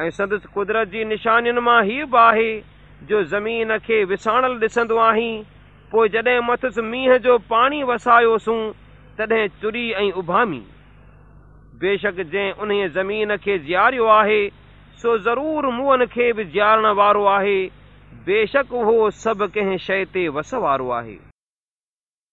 ऐं संदसि कुदरत जी निशानियुनि मां हीउ बि आहे जो ज़मीन खे विसाणियलु डि॒सन्दो आहीं पोइ जड॒हिं मथुसि मींहं जो पाणी वसायोसूं तॾहिं चुरी ऐं उभामी बेशक जंहिं उन ज़मीन खे ज़ीआरियो आहे सो ज़रूरु मुंहनि खे बि ज़ीआरणु वारो आहे बेशक उहो सभु कंहिं शइ ते वस वारो